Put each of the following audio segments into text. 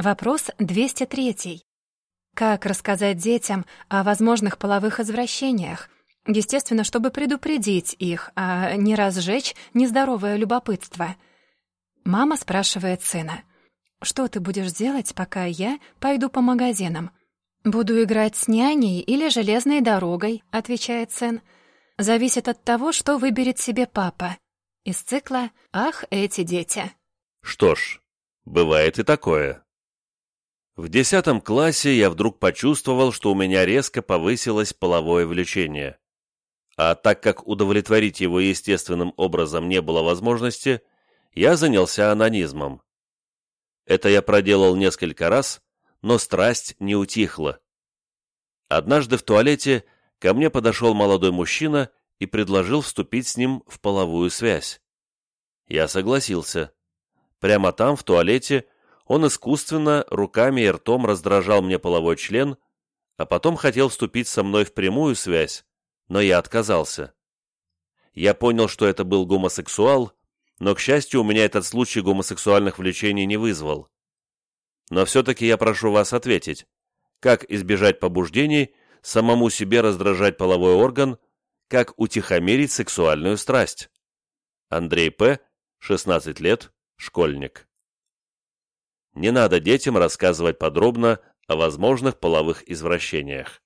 Вопрос 203. Как рассказать детям о возможных половых извращениях? Естественно, чтобы предупредить их, а не разжечь нездоровое любопытство. Мама спрашивает сына. «Что ты будешь делать, пока я пойду по магазинам?» «Буду играть с няней или железной дорогой», — отвечает сын. «Зависит от того, что выберет себе папа». Из цикла «Ах, эти дети». Что ж, бывает и такое. В десятом классе я вдруг почувствовал, что у меня резко повысилось половое влечение. А так как удовлетворить его естественным образом не было возможности, я занялся анонизмом. Это я проделал несколько раз, но страсть не утихла. Однажды в туалете ко мне подошел молодой мужчина и предложил вступить с ним в половую связь. Я согласился. Прямо там, в туалете, он искусственно руками и ртом раздражал мне половой член, а потом хотел вступить со мной в прямую связь, но я отказался. Я понял, что это был гомосексуал, но, к счастью, у меня этот случай гомосексуальных влечений не вызвал. Но все-таки я прошу вас ответить, как избежать побуждений, самому себе раздражать половой орган, как утихомирить сексуальную страсть. Андрей П., 16 лет, школьник. Не надо детям рассказывать подробно о возможных половых извращениях.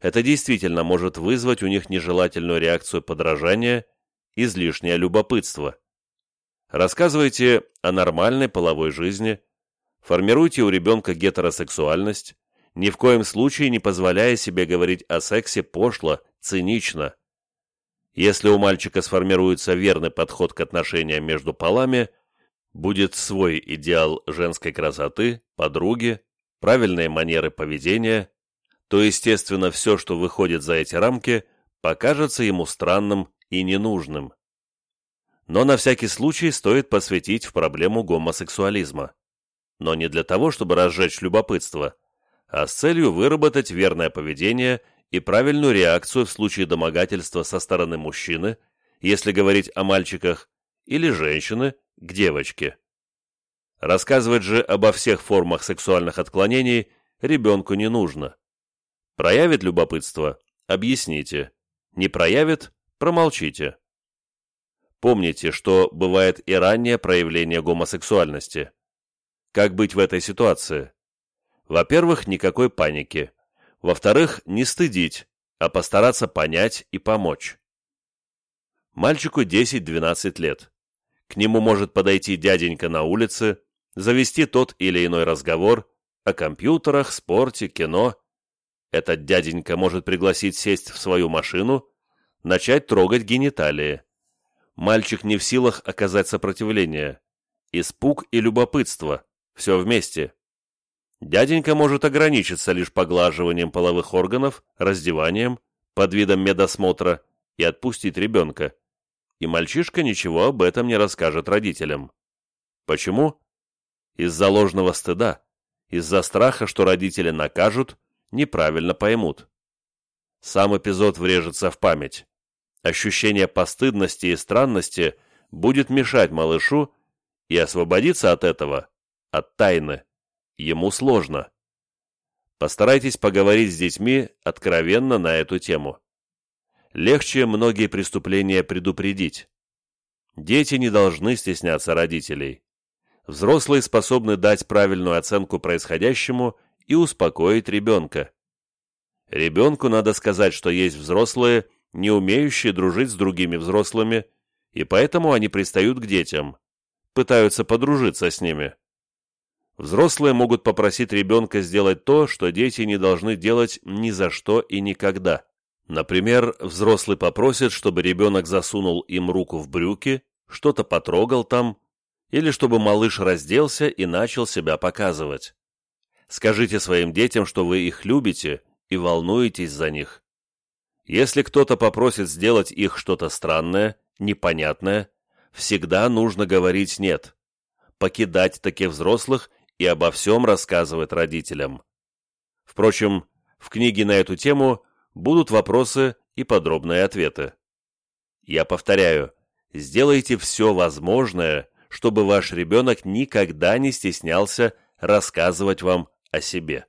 Это действительно может вызвать у них нежелательную реакцию подражания, излишнее любопытство. Рассказывайте о нормальной половой жизни, формируйте у ребенка гетеросексуальность, ни в коем случае не позволяя себе говорить о сексе пошло, цинично. Если у мальчика сформируется верный подход к отношениям между полами, будет свой идеал женской красоты, подруги, правильные манеры поведения, то, естественно, все, что выходит за эти рамки, покажется ему странным и ненужным. Но на всякий случай стоит посвятить в проблему гомосексуализма. Но не для того, чтобы разжечь любопытство, а с целью выработать верное поведение и правильную реакцию в случае домогательства со стороны мужчины, если говорить о мальчиках, или женщины к девочке. Рассказывать же обо всех формах сексуальных отклонений ребенку не нужно. Проявит любопытство – объясните. Не проявит – промолчите. Помните, что бывает и раннее проявление гомосексуальности. Как быть в этой ситуации? Во-первых, никакой паники. Во-вторых, не стыдить, а постараться понять и помочь. Мальчику 10-12 лет. К нему может подойти дяденька на улице, завести тот или иной разговор о компьютерах, спорте, кино – этот дяденька может пригласить сесть в свою машину, начать трогать гениталии. Мальчик не в силах оказать сопротивление. Испуг и любопытство. Все вместе. Дяденька может ограничиться лишь поглаживанием половых органов, раздеванием, под видом медосмотра и отпустить ребенка. И мальчишка ничего об этом не расскажет родителям. Почему? Из-за ложного стыда, из-за страха, что родители накажут, неправильно поймут. Сам эпизод врежется в память. Ощущение постыдности и странности будет мешать малышу, и освободиться от этого, от тайны, ему сложно. Постарайтесь поговорить с детьми откровенно на эту тему. Легче многие преступления предупредить. Дети не должны стесняться родителей. Взрослые способны дать правильную оценку происходящему и успокоить ребенка. Ребенку надо сказать, что есть взрослые, не умеющие дружить с другими взрослыми, и поэтому они пристают к детям, пытаются подружиться с ними. Взрослые могут попросить ребенка сделать то, что дети не должны делать ни за что и никогда. Например, взрослый попросит, чтобы ребенок засунул им руку в брюки, что-то потрогал там, или чтобы малыш разделся и начал себя показывать. Скажите своим детям, что вы их любите и волнуетесь за них. Если кто-то попросит сделать их что-то странное, непонятное, всегда нужно говорить «нет», покидать таких взрослых и обо всем рассказывать родителям. Впрочем, в книге на эту тему будут вопросы и подробные ответы. Я повторяю, сделайте все возможное, чтобы ваш ребенок никогда не стеснялся рассказывать вам о себе.